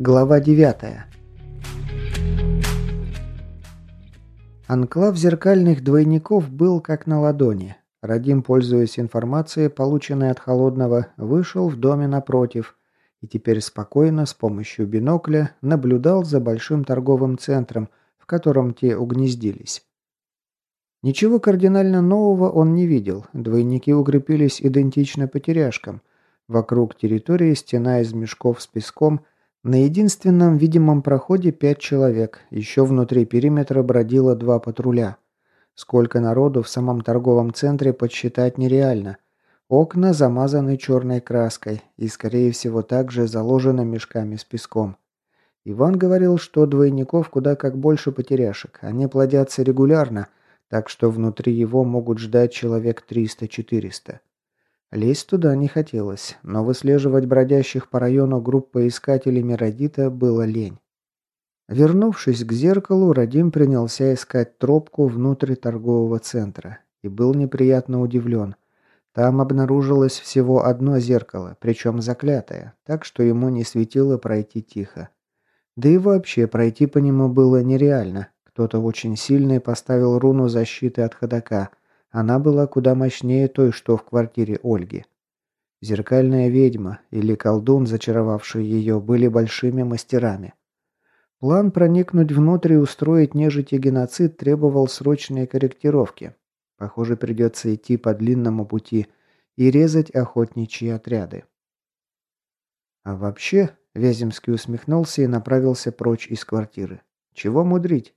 Глава 9. Анклав зеркальных двойников был как на ладони. Радим, пользуясь информацией, полученной от Холодного, вышел в доме напротив и теперь спокойно с помощью бинокля наблюдал за большим торговым центром, в котором те угнездились. Ничего кардинально нового он не видел. Двойники укрепились идентично потеряшкам. Вокруг территории стена из мешков с песком – на единственном видимом проходе пять человек, еще внутри периметра бродило два патруля. Сколько народу в самом торговом центре подсчитать нереально. Окна замазаны черной краской и, скорее всего, также заложены мешками с песком. Иван говорил, что двойников куда как больше потеряшек. Они плодятся регулярно, так что внутри его могут ждать человек 300-400. Лезть туда не хотелось, но выслеживать бродящих по району групп поискателей Миродита было лень. Вернувшись к зеркалу, Радим принялся искать тропку внутрь торгового центра и был неприятно удивлен. Там обнаружилось всего одно зеркало, причем заклятое, так что ему не светило пройти тихо. Да и вообще пройти по нему было нереально. Кто-то очень сильный поставил руну защиты от ходока, она была куда мощнее той, что в квартире Ольги. Зеркальная ведьма или колдун, зачаровавший ее, были большими мастерами. План проникнуть внутрь и устроить нежити геноцид требовал срочной корректировки. Похоже, придется идти по длинному пути и резать охотничьи отряды. А вообще, Вяземский усмехнулся и направился прочь из квартиры. Чего мудрить?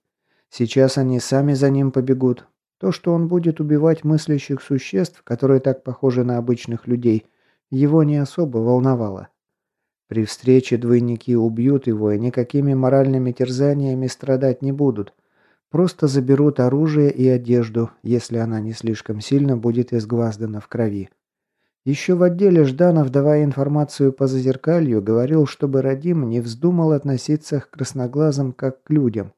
Сейчас они сами за ним побегут, то, что он будет убивать мыслящих существ, которые так похожи на обычных людей, его не особо волновало. При встрече двойники убьют его и никакими моральными терзаниями страдать не будут. Просто заберут оружие и одежду, если она не слишком сильно будет изгваздана в крови. Еще в отделе Жданов, давая информацию по зазеркалью, говорил, чтобы Радим не вздумал относиться к красноглазым как к людям.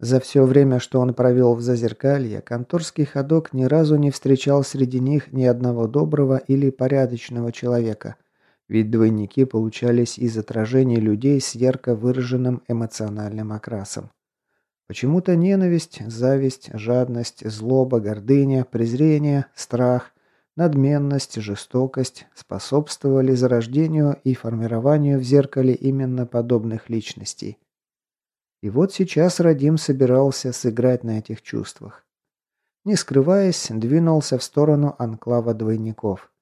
За все время, что он провел в Зазеркалье, конторский ходок ни разу не встречал среди них ни одного доброго или порядочного человека, ведь двойники получались из отражений людей с ярко выраженным эмоциональным окрасом. Почему-то ненависть, зависть, жадность, злоба, гордыня, презрение, страх, надменность, жестокость способствовали зарождению и формированию в зеркале именно подобных личностей. И вот сейчас Радим собирался сыграть на этих чувствах. Не скрываясь, двинулся в сторону анклава двойников.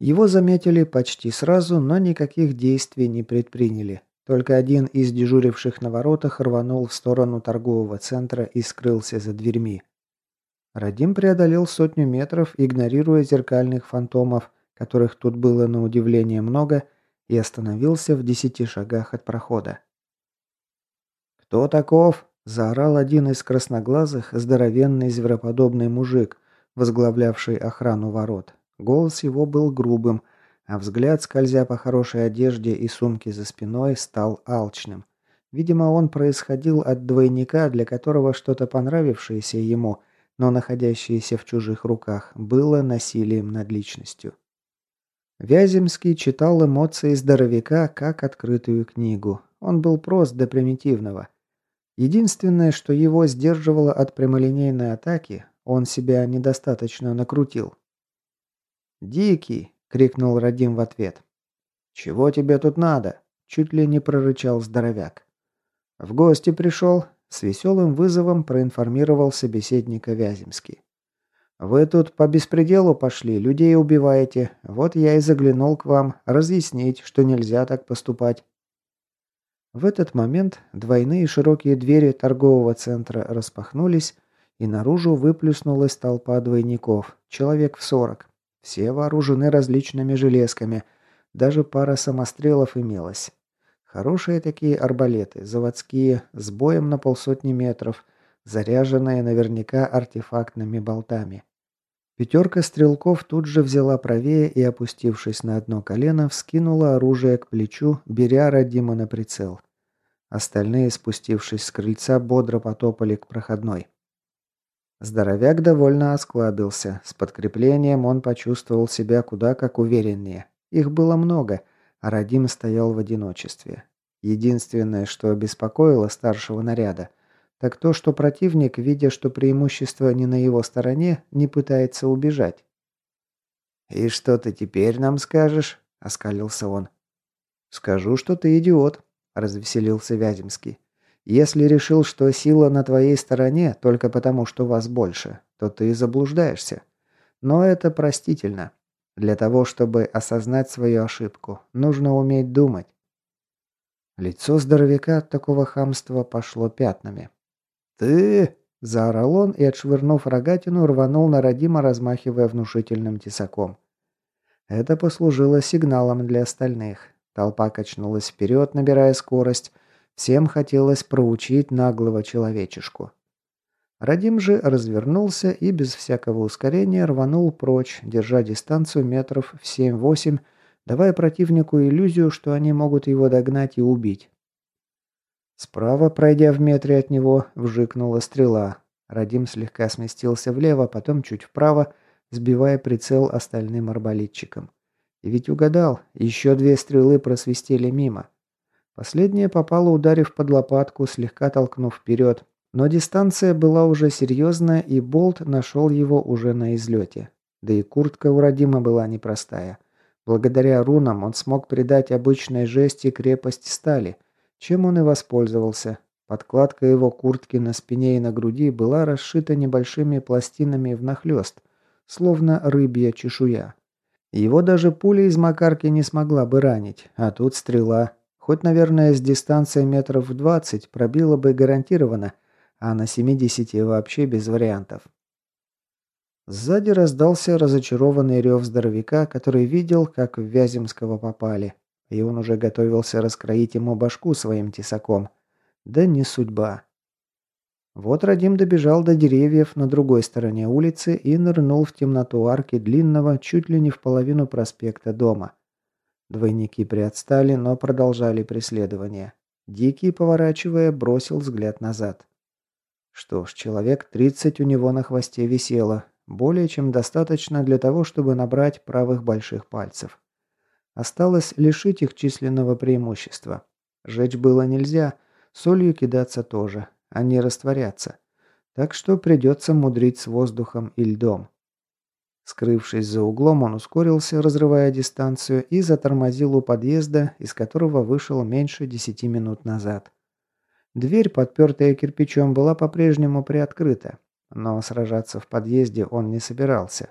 Его заметили почти сразу, но никаких действий не предприняли. Только один из дежуривших на воротах рванул в сторону торгового центра и скрылся за дверьми. Радим преодолел сотню метров, игнорируя зеркальных фантомов, которых тут было на удивление много, и остановился в десяти шагах от прохода. «Кто таков?» – заорал один из красноглазых, здоровенный звероподобный мужик, возглавлявший охрану ворот. Голос его был грубым, а взгляд, скользя по хорошей одежде и сумке за спиной, стал алчным. Видимо, он происходил от двойника, для которого что-то понравившееся ему, но находящееся в чужих руках, было насилием над личностью. Вяземский читал эмоции здоровяка как открытую книгу. Он был прост до примитивного – Единственное, что его сдерживало от прямолинейной атаки, он себя недостаточно накрутил. «Дикий!» — крикнул Радим в ответ. «Чего тебе тут надо?» — чуть ли не прорычал здоровяк. «В гости пришел?» — с веселым вызовом проинформировал собеседника Вяземский. «Вы тут по беспределу пошли, людей убиваете. Вот я и заглянул к вам, разъяснить, что нельзя так поступать. В этот момент двойные широкие двери торгового центра распахнулись, и наружу выплюснулась толпа двойников, человек в сорок. Все вооружены различными железками, даже пара самострелов имелась. Хорошие такие арбалеты, заводские, с боем на полсотни метров, заряженные наверняка артефактными болтами. Пятерка стрелков тут же взяла правее и, опустившись на одно колено, вскинула оружие к плечу, беря Радима на прицел. Остальные, спустившись с крыльца, бодро потопали к проходной. Здоровяк довольно осклабился. С подкреплением он почувствовал себя куда как увереннее. Их было много, а Радим стоял в одиночестве. Единственное, что беспокоило старшего наряда, так то, что противник, видя, что преимущество не на его стороне, не пытается убежать. «И что ты теперь нам скажешь?» – оскалился он. «Скажу, что ты идиот», – развеселился Вяземский. «Если решил, что сила на твоей стороне только потому, что вас больше, то ты заблуждаешься. Но это простительно. Для того, чтобы осознать свою ошибку, нужно уметь думать». Лицо здоровяка от такого хамства пошло пятнами. «Ты...» – заорал он и, отшвырнув рогатину, рванул на Родима, размахивая внушительным тесаком. Это послужило сигналом для остальных. Толпа качнулась вперед, набирая скорость. Всем хотелось проучить наглого человечешку. Радим же развернулся и без всякого ускорения рванул прочь, держа дистанцию метров в 7-8, давая противнику иллюзию, что они могут его догнать и убить. Справа, пройдя в метре от него, вжикнула стрела. Радим слегка сместился влево, потом чуть вправо, сбивая прицел остальным арбалетчикам. И ведь угадал, еще две стрелы просвистели мимо. Последняя попала, ударив под лопатку, слегка толкнув вперед, но дистанция была уже серьезная, и болт нашел его уже на излете. Да и куртка у Родима была непростая. Благодаря рунам он смог придать обычной жести крепость стали, чем он и воспользовался. Подкладка его куртки на спине и на груди была расшита небольшими пластинами внахлёст, словно рыбья чешуя. Его даже пуля из макарки не смогла бы ранить, а тут стрела. Хоть, наверное, с дистанции метров в 20 пробила бы гарантированно, а на 70 вообще без вариантов. Сзади раздался разочарованный рев здоровяка, который видел, как в Вяземского попали, и он уже готовился раскроить ему башку своим тесаком. Да не судьба. Вот Радим добежал до деревьев на другой стороне улицы и нырнул в темноту арки длинного, чуть ли не в половину проспекта дома. Двойники приотстали, но продолжали преследование. Дикий, поворачивая, бросил взгляд назад. Что ж, человек 30 у него на хвосте висело. Более чем достаточно для того, чтобы набрать правых больших пальцев. Осталось лишить их численного преимущества. Жечь было нельзя, солью кидаться тоже. Они растворятся. Так что придется мудрить с воздухом и льдом. Скрывшись за углом, он ускорился, разрывая дистанцию, и затормозил у подъезда, из которого вышел меньше десяти минут назад. Дверь, подпертая кирпичом, была по-прежнему приоткрыта, но сражаться в подъезде он не собирался.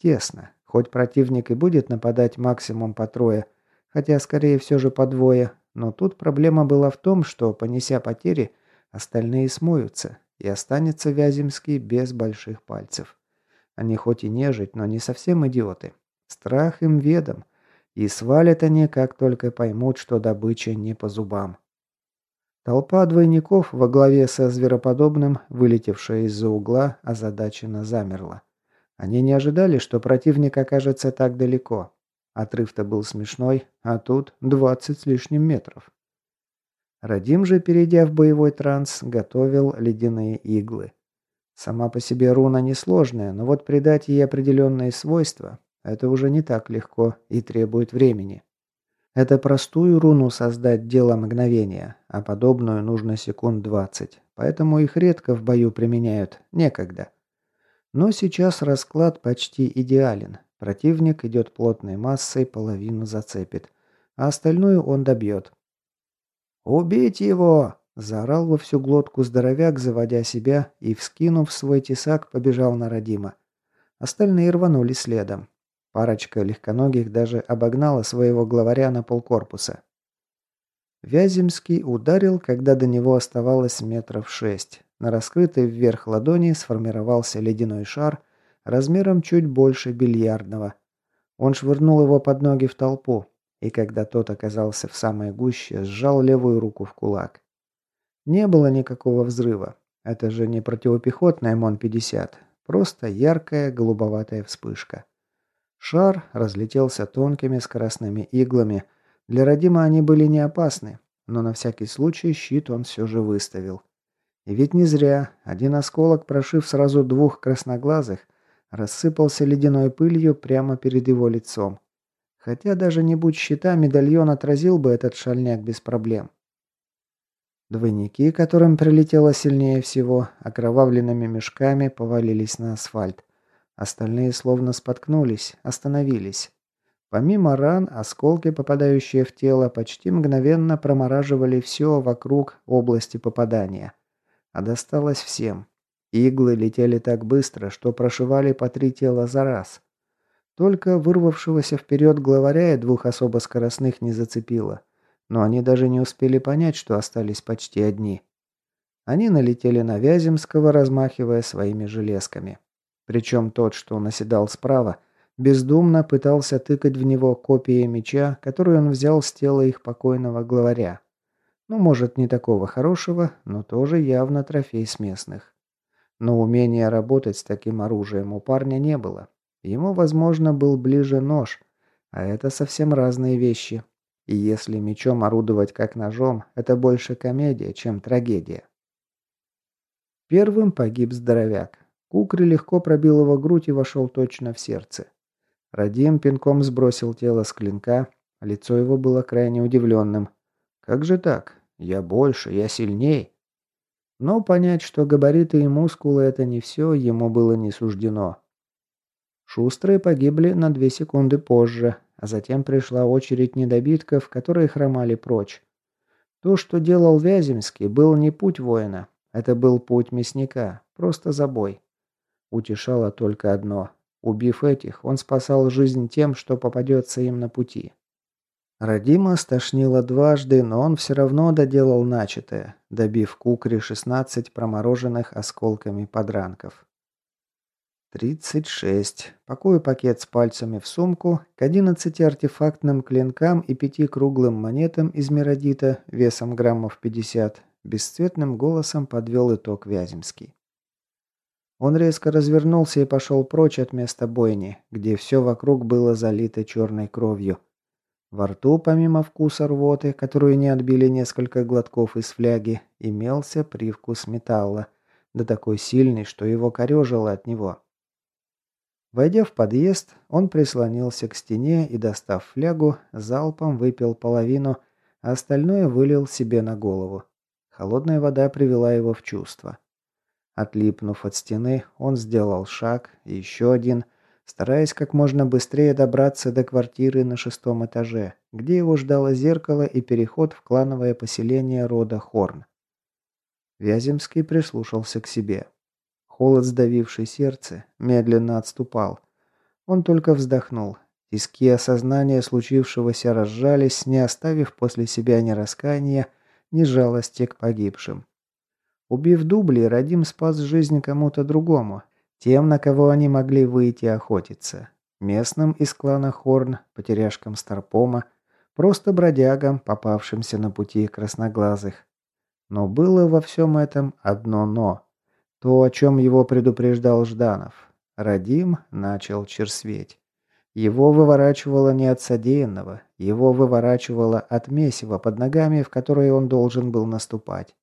Тесно. Хоть противник и будет нападать максимум по трое, хотя скорее все же по двое, но тут проблема была в том, что, понеся потери, остальные смоются, и останется Вяземский без больших пальцев. Они хоть и нежить, но не совсем идиоты. Страх им ведом, и свалят они, как только поймут, что добыча не по зубам. Толпа двойников во главе со звероподобным, вылетевшая из-за угла, озадаченно замерла. Они не ожидали, что противник окажется так далеко. Отрыв-то был смешной, а тут 20 с лишним метров. Радим же, перейдя в боевой транс, готовил ледяные иглы. Сама по себе руна несложная, но вот придать ей определенные свойства – это уже не так легко и требует времени. Это простую руну создать дело мгновения, а подобную нужно секунд 20, поэтому их редко в бою применяют, некогда. Но сейчас расклад почти идеален. Противник идет плотной массой, половину зацепит, а остальную он добьет. «Убить его!» – заорал во всю глотку здоровяк, заводя себя, и, вскинув свой тесак, побежал на Родима. Остальные рванули следом. Парочка легконогих даже обогнала своего главаря на полкорпуса. Вяземский ударил, когда до него оставалось метров шесть. На раскрытой вверх ладони сформировался ледяной шар размером чуть больше бильярдного. Он швырнул его под ноги в толпу, и когда тот оказался в самой гуще, сжал левую руку в кулак. Не было никакого взрыва. Это же не противопехотная МОН-50, просто яркая голубоватая вспышка. Шар разлетелся тонкими скоростными иглами. Для Родима они были не опасны, но на всякий случай щит он все же выставил. И ведь не зря. Один осколок, прошив сразу двух красноглазых, рассыпался ледяной пылью прямо перед его лицом. Хотя даже не будь щита, медальон отразил бы этот шальняк без проблем. Двойники, которым прилетело сильнее всего, окровавленными мешками повалились на асфальт. Остальные словно споткнулись, остановились. Помимо ран, осколки, попадающие в тело, почти мгновенно промораживали все вокруг области попадания. А досталось всем. Иглы летели так быстро, что прошивали по три тела за раз. Только вырвавшегося вперед главаря и двух особо скоростных не зацепило. Но они даже не успели понять, что остались почти одни. Они налетели на Вяземского, размахивая своими железками. Причем тот, что наседал справа, бездумно пытался тыкать в него копией меча, которую он взял с тела их покойного главаря. Ну, может, не такого хорошего, но тоже явно трофей с местных. Но умения работать с таким оружием у парня не было. Ему, возможно, был ближе нож, а это совсем разные вещи. И если мечом орудовать как ножом, это больше комедия, чем трагедия. Первым погиб здоровяк. Кукри легко пробил его грудь и вошел точно в сердце. Радим пинком сбросил тело с клинка, лицо его было крайне удивленным. «Как же так? Я больше, я сильней!» Но понять, что габариты и мускулы – это не все, ему было не суждено. Шустрые погибли на две секунды позже, а затем пришла очередь недобитков, которые хромали прочь. То, что делал Вяземский, был не путь воина. Это был путь мясника, просто забой. Утешало только одно. Убив этих, он спасал жизнь тем, что попадется им на пути. Радима стошнило дважды, но он все равно доделал начатое, добив кукри 16 промороженных осколками подранков. Тридцать шесть. Пакую пакет с пальцами в сумку, к одиннадцати артефактным клинкам и пяти круглым монетам из миродита весом граммов пятьдесят, бесцветным голосом подвел итог Вяземский. Он резко развернулся и пошел прочь от места бойни, где все вокруг было залито черной кровью. Во рту, помимо вкуса рвоты, которую не отбили несколько глотков из фляги, имелся привкус металла, да такой сильный, что его корежило от него. Войдя в подъезд, он прислонился к стене и, достав флягу, залпом выпил половину, а остальное вылил себе на голову. Холодная вода привела его в чувство. Отлипнув от стены, он сделал шаг, еще один, стараясь как можно быстрее добраться до квартиры на шестом этаже, где его ждало зеркало и переход в клановое поселение рода Хорн. Вяземский прислушался к себе. Холод, сдавивший сердце, медленно отступал. Он только вздохнул. Тиски осознания случившегося разжались, не оставив после себя ни раскаяния, ни жалости к погибшим. Убив дубли, Радим спас жизнь кому-то другому, тем, на кого они могли выйти охотиться. Местным из клана Хорн, потеряшкам Старпома, просто бродягам, попавшимся на пути красноглазых. Но было во всем этом одно «но». То, о чем его предупреждал Жданов. Радим начал черсветь. Его выворачивало не от содеянного, его выворачивало от месива под ногами, в которое он должен был наступать.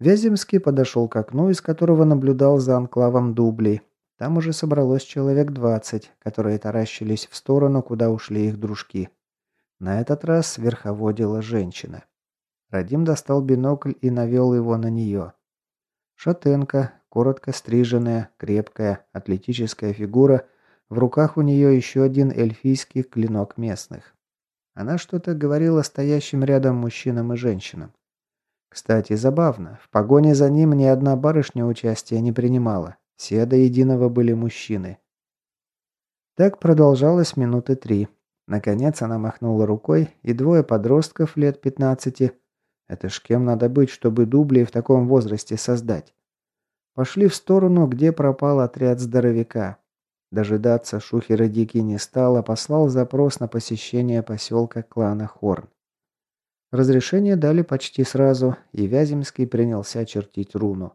Вяземский подошел к окну, из которого наблюдал за анклавом дублей. Там уже собралось человек двадцать, которые таращились в сторону, куда ушли их дружки. На этот раз верховодила женщина. Радим достал бинокль и навел его на нее. Шатенка, коротко стриженная, крепкая, атлетическая фигура. В руках у нее еще один эльфийский клинок местных. Она что-то говорила стоящим рядом мужчинам и женщинам. Кстати, забавно, в погоне за ним ни одна барышня участия не принимала. Все до единого были мужчины. Так продолжалось минуты три. Наконец она махнула рукой, и двое подростков лет пятнадцати это ж кем надо быть, чтобы дубли в таком возрасте создать? Пошли в сторону, где пропал отряд здоровяка. Дожидаться Шухера Дикий не стал, а послал запрос на посещение поселка клана Хорн. Разрешение дали почти сразу, и Вяземский принялся чертить руну.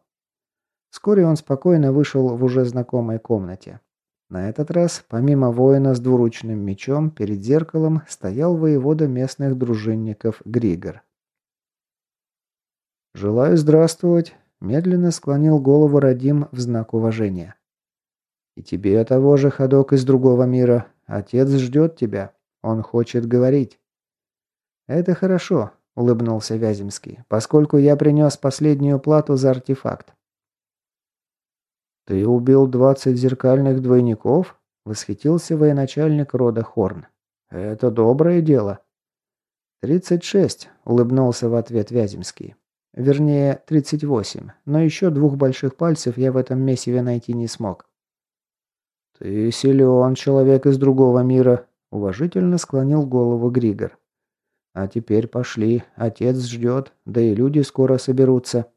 Вскоре он спокойно вышел в уже знакомой комнате. На этот раз, помимо воина с двуручным мечом, перед зеркалом стоял воевода местных дружинников Григор. «Желаю здравствовать», – медленно склонил голову Радим в знак уважения. «И тебе того же, ходок из другого мира. Отец ждет тебя. Он хочет говорить». «Это хорошо. – улыбнулся Вяземский, – «поскольку я принес последнюю плату за артефакт». «Ты убил двадцать зеркальных двойников?» – восхитился военачальник рода Хорн. «Это доброе дело». «Тридцать шесть», – улыбнулся в ответ Вяземский. «Вернее, тридцать восемь, но еще двух больших пальцев я в этом месиве найти не смог». «Ты силен, человек из другого мира», – уважительно склонил голову Григор. «А теперь пошли, отец ждет, да и люди скоро соберутся».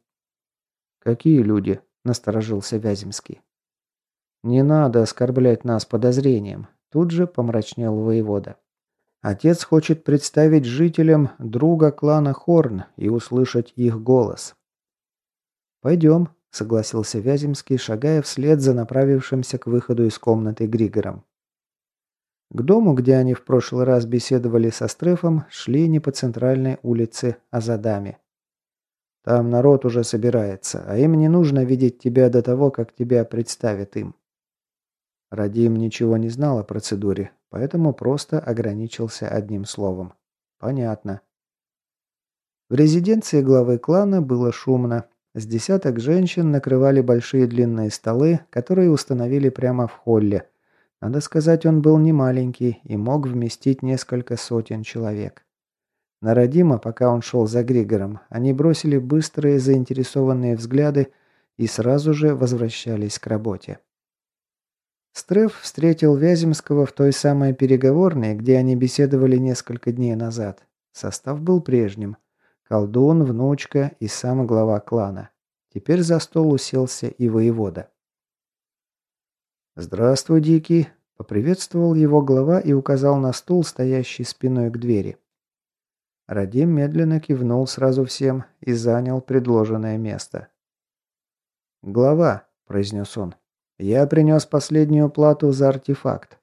«Какие люди?» – насторожился Вяземский. «Не надо оскорблять нас подозрением», – тут же помрачнел воевода. Отец хочет представить жителям друга клана Хорн и услышать их голос. «Пойдем», — согласился Вяземский, шагая вслед за направившимся к выходу из комнаты Григором. К дому, где они в прошлый раз беседовали со Стрефом, шли не по центральной улице, а за дами. Там народ уже собирается, а им не нужно видеть тебя до того, как тебя представят им. Радим ничего не знал о процедуре, поэтому просто ограничился одним словом. Понятно. В резиденции главы клана было шумно. С десяток женщин накрывали большие длинные столы, которые установили прямо в холле. Надо сказать, он был не маленький и мог вместить несколько сотен человек. На Радима, пока он шел за Григором, они бросили быстрые заинтересованные взгляды и сразу же возвращались к работе. Стреф встретил Вяземского в той самой переговорной, где они беседовали несколько дней назад. Состав был прежним. Колдун, внучка и сам глава клана. Теперь за стол уселся и воевода. «Здравствуй, Дикий», — поприветствовал его глава и указал на стул, стоящий спиной к двери. Радим медленно кивнул сразу всем и занял предложенное место. «Глава», — произнес он, я принес последнюю плату за артефакт.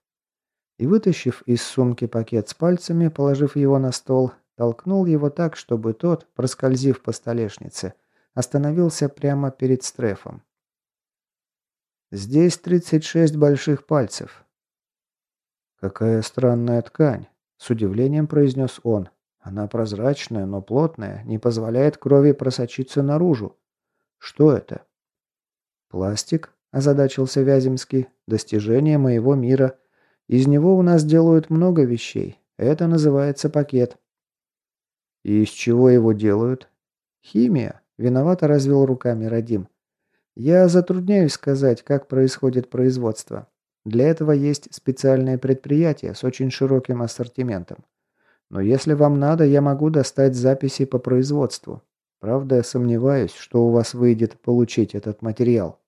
И вытащив из сумки пакет с пальцами, положив его на стол, толкнул его так, чтобы тот, проскользив по столешнице, остановился прямо перед Стрефом. Здесь 36 больших пальцев. Какая странная ткань, с удивлением произнес он. Она прозрачная, но плотная, не позволяет крови просочиться наружу. Что это? Пластик? озадачился Вяземский. «Достижение моего мира. Из него у нас делают много вещей. Это называется пакет». «И из чего его делают?» «Химия», — виновато развел руками Радим. «Я затрудняюсь сказать, как происходит производство. Для этого есть специальное предприятие с очень широким ассортиментом. Но если вам надо, я могу достать записи по производству. Правда, сомневаюсь, что у вас выйдет получить этот материал».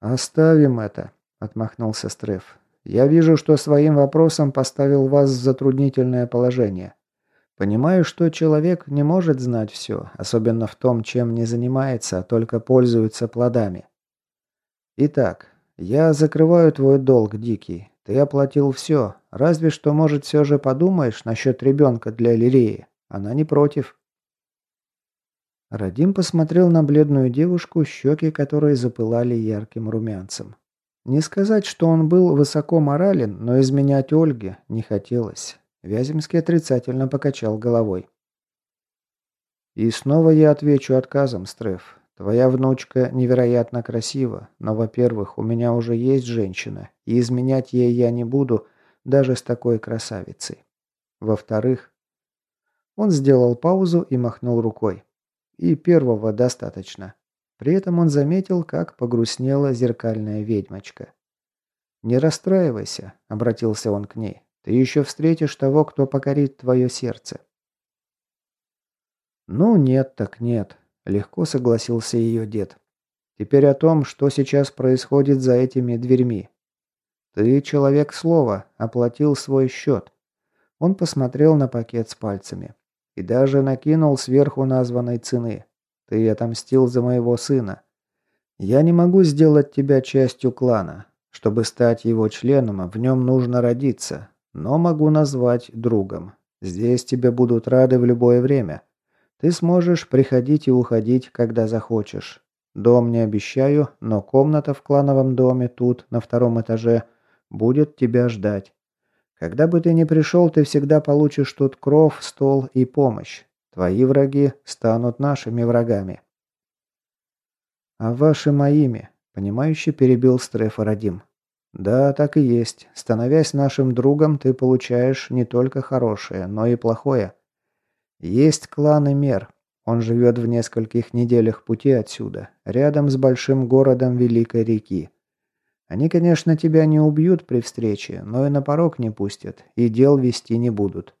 «Оставим это», — отмахнулся Стреф. «Я вижу, что своим вопросом поставил вас в затруднительное положение. Понимаю, что человек не может знать все, особенно в том, чем не занимается, а только пользуется плодами. Итак, я закрываю твой долг, Дикий. Ты оплатил все, разве что, может, все же подумаешь насчет ребенка для Лиреи. Она не против». Радим посмотрел на бледную девушку, щеки которой запылали ярким румянцем. Не сказать, что он был высоко морален, но изменять Ольге не хотелось. Вяземский отрицательно покачал головой. «И снова я отвечу отказом, Стреф. Твоя внучка невероятно красива, но, во-первых, у меня уже есть женщина, и изменять ей я не буду, даже с такой красавицей. Во-вторых...» Он сделал паузу и махнул рукой. И первого достаточно. При этом он заметил, как погрустнела зеркальная ведьмочка. «Не расстраивайся», — обратился он к ней. «Ты еще встретишь того, кто покорит твое сердце». «Ну, нет так нет», — легко согласился ее дед. «Теперь о том, что сейчас происходит за этими дверьми. Ты, человек слова, оплатил свой счет». Он посмотрел на пакет с пальцами. И даже накинул сверху названной цены. Ты отомстил за моего сына. Я не могу сделать тебя частью клана. Чтобы стать его членом, в нем нужно родиться. Но могу назвать другом. Здесь тебе будут рады в любое время. Ты сможешь приходить и уходить, когда захочешь. Дом не обещаю, но комната в клановом доме тут, на втором этаже, будет тебя ждать. Когда бы ты ни пришел, ты всегда получишь тут кров, стол и помощь. Твои враги станут нашими врагами. А ваши моими, понимающе перебил Стрефа Радим. Да, так и есть. Становясь нашим другом, ты получаешь не только хорошее, но и плохое. Есть клан Эмер. Он живет в нескольких неделях пути отсюда, рядом с большим городом Великой реки. Они, конечно, тебя не убьют при встрече, но и на порог не пустят, и дел вести не будут.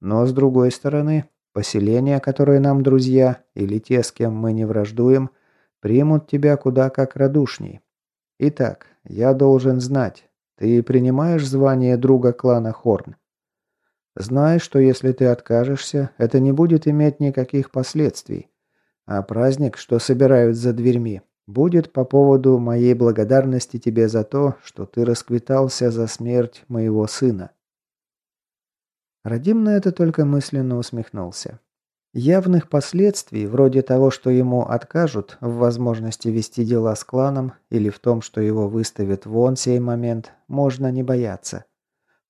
Но, с другой стороны, поселения, которые нам друзья, или те, с кем мы не враждуем, примут тебя куда как радушней. Итак, я должен знать, ты принимаешь звание друга клана Хорн? Знай, что если ты откажешься, это не будет иметь никаких последствий. А праздник, что собирают за дверьми, будет по поводу моей благодарности тебе за то, что ты расквитался за смерть моего сына». Радим на это только мысленно усмехнулся. Явных последствий, вроде того, что ему откажут в возможности вести дела с кланом или в том, что его выставят вон сей момент, можно не бояться.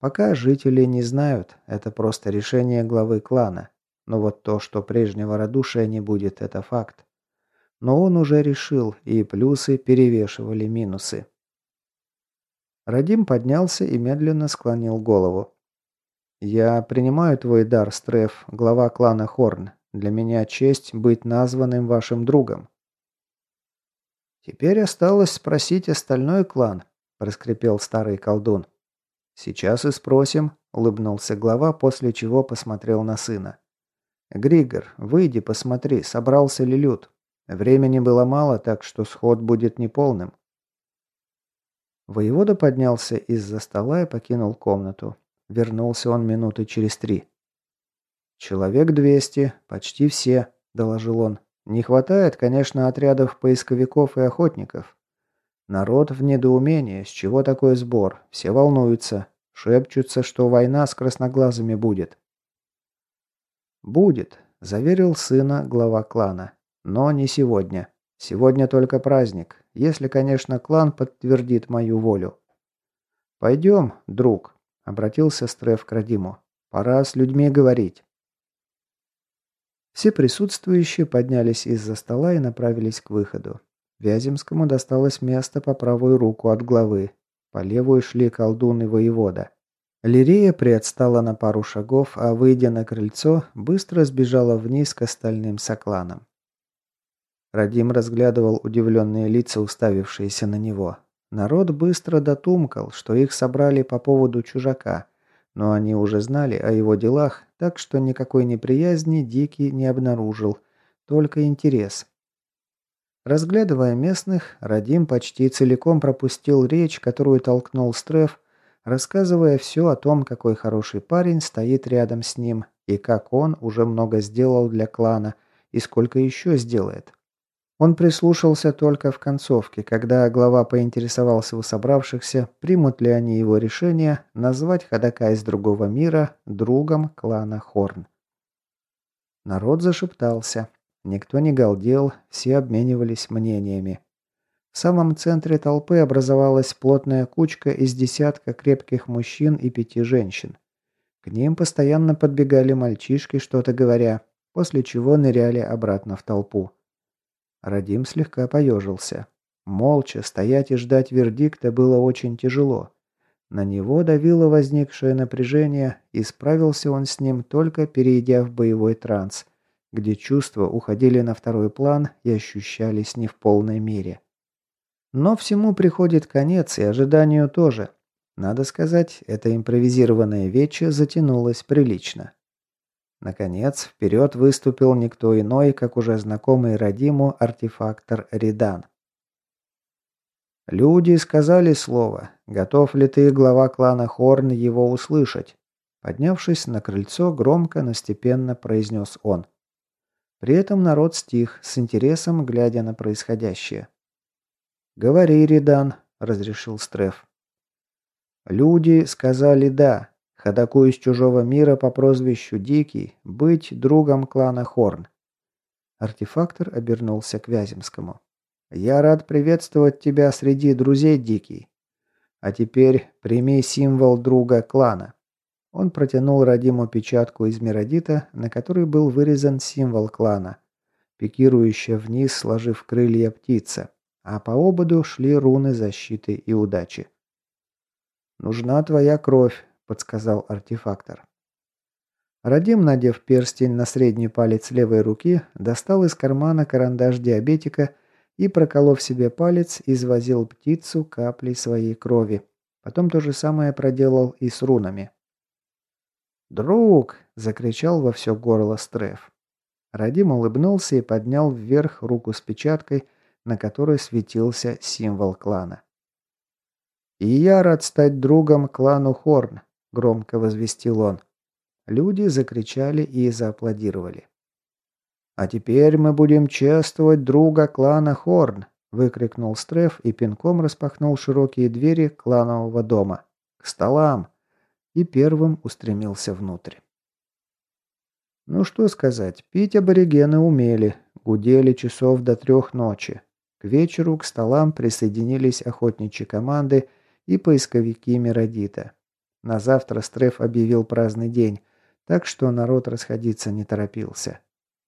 Пока жители не знают, это просто решение главы клана. Но вот то, что прежнего радушия не будет, это факт. Но он уже решил, и плюсы перевешивали минусы. Радим поднялся и медленно склонил голову. «Я принимаю твой дар, Стреф, глава клана Хорн. Для меня честь быть названным вашим другом». «Теперь осталось спросить остальной клан», – проскрипел старый колдун. «Сейчас и спросим», – улыбнулся глава, после чего посмотрел на сына. «Григор, выйди, посмотри, собрался ли люд. Времени было мало, так что сход будет неполным». Воевода поднялся из-за стола и покинул комнату. Вернулся он минуты через три. «Человек двести, почти все», – доложил он. «Не хватает, конечно, отрядов поисковиков и охотников. Народ в недоумении, с чего такой сбор? Все волнуются. Шепчутся, что война с красноглазыми будет. «Будет», – заверил сына глава клана. «Но не сегодня. Сегодня только праздник, если, конечно, клан подтвердит мою волю». «Пойдем, друг», – обратился Стреф к Радиму. «Пора с людьми говорить». Все присутствующие поднялись из-за стола и направились к выходу. Вяземскому досталось место по правую руку от главы. По левую шли колдун и воевода. Лирея приотстала на пару шагов, а, выйдя на крыльцо, быстро сбежала вниз к остальным сокланам. Радим разглядывал удивленные лица, уставившиеся на него. Народ быстро дотумкал, что их собрали по поводу чужака, но они уже знали о его делах, так что никакой неприязни Дикий не обнаружил, только интерес. Разглядывая местных, Радим почти целиком пропустил речь, которую толкнул Стреф, рассказывая все о том, какой хороший парень стоит рядом с ним, и как он уже много сделал для клана, и сколько еще сделает. Он прислушался только в концовке, когда глава поинтересовался у собравшихся, примут ли они его решение назвать ходока из другого мира другом клана Хорн. Народ зашептался. Никто не галдел, все обменивались мнениями. В самом центре толпы образовалась плотная кучка из десятка крепких мужчин и пяти женщин. К ним постоянно подбегали мальчишки, что-то говоря, после чего ныряли обратно в толпу. Радим слегка поежился. Молча стоять и ждать вердикта было очень тяжело. На него давило возникшее напряжение, и справился он с ним только перейдя в боевой транс – где чувства уходили на второй план и ощущались не в полной мере. Но всему приходит конец, и ожиданию тоже. Надо сказать, это импровизированное вече затянулось прилично. Наконец, вперед выступил никто иной, как уже знакомый Радиму артефактор Ридан. «Люди сказали слово. Готов ли ты, глава клана Хорн, его услышать?» Поднявшись на крыльцо, громко, но степенно произнес он. При этом народ стих, с интересом глядя на происходящее. «Говори, Ридан», — разрешил Стреф. «Люди сказали «да». Ходаку из чужого мира по прозвищу Дикий быть другом клана Хорн». Артефактор обернулся к Вяземскому. «Я рад приветствовать тебя среди друзей Дикий. А теперь прими символ друга клана». Он протянул Радиму печатку из миродита, на которой был вырезан символ клана. Пикирующая вниз, сложив крылья птица. А по ободу шли руны защиты и удачи. «Нужна твоя кровь», — подсказал артефактор. Радим, надев перстень на средний палец левой руки, достал из кармана карандаш диабетика и, проколов себе палец, извозил птицу каплей своей крови. Потом то же самое проделал и с рунами. «Друг!» – закричал во все горло Стреф. Радим улыбнулся и поднял вверх руку с печаткой, на которой светился символ клана. «И я рад стать другом клану Хорн», – громко возвестил он. Люди закричали и зааплодировали. «А теперь мы будем чествовать друга клана Хорн», – выкрикнул Стреф и пинком распахнул широкие двери кланового дома. «К столам!» И первым устремился внутрь. Ну что сказать, пить аборигены умели, гудели часов до трех ночи. К вечеру к столам присоединились охотничьи команды и поисковики Миродита. На завтра Стреф объявил праздный день, так что народ расходиться не торопился.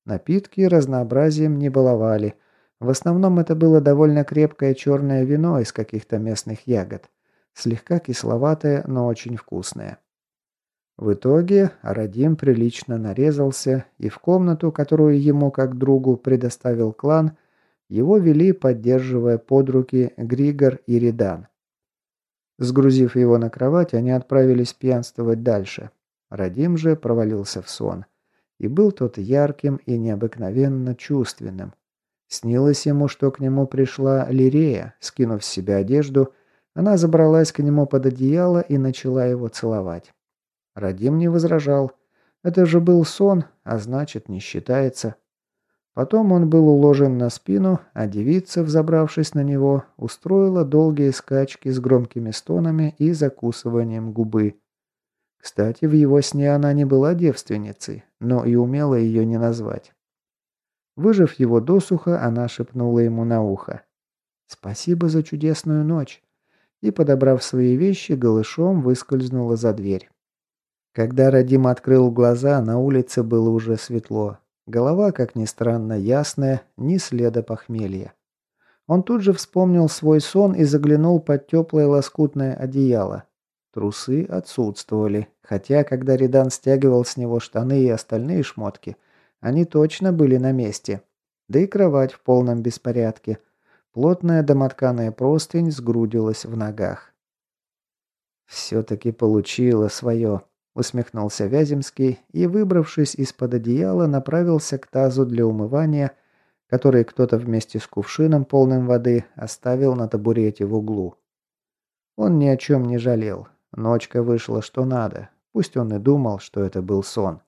Напитки разнообразием не баловали. В основном это было довольно крепкое черное вино из каких-то местных ягод. Слегка кисловатое, но очень вкусное. В итоге Радим прилично нарезался, и в комнату, которую ему как другу предоставил клан, его вели, поддерживая под руки Григор и Редан. Сгрузив его на кровать, они отправились пьянствовать дальше. Радим же провалился в сон. И был тот ярким и необыкновенно чувственным. Снилось ему, что к нему пришла Лирея, скинув с себя одежду, она забралась к нему под одеяло и начала его целовать. Радим не возражал. Это же был сон, а значит, не считается. Потом он был уложен на спину, а девица, взобравшись на него, устроила долгие скачки с громкими стонами и закусыванием губы. Кстати, в его сне она не была девственницей, но и умела ее не назвать. Выжив его досуха, она шепнула ему на ухо. «Спасибо за чудесную ночь!» И, подобрав свои вещи, голышом выскользнула за дверь. Когда Радим открыл глаза, на улице было уже светло. Голова, как ни странно, ясная, ни следа похмелья. Он тут же вспомнил свой сон и заглянул под теплое лоскутное одеяло. Трусы отсутствовали, хотя, когда Редан стягивал с него штаны и остальные шмотки, они точно были на месте. Да и кровать в полном беспорядке. Плотная домотканая простынь сгрудилась в ногах. «Все-таки получила свое», усмехнулся Вяземский и, выбравшись из-под одеяла, направился к тазу для умывания, который кто-то вместе с кувшином, полным воды, оставил на табурете в углу. Он ни о чем не жалел. Ночка вышла что надо. Пусть он и думал, что это был сон.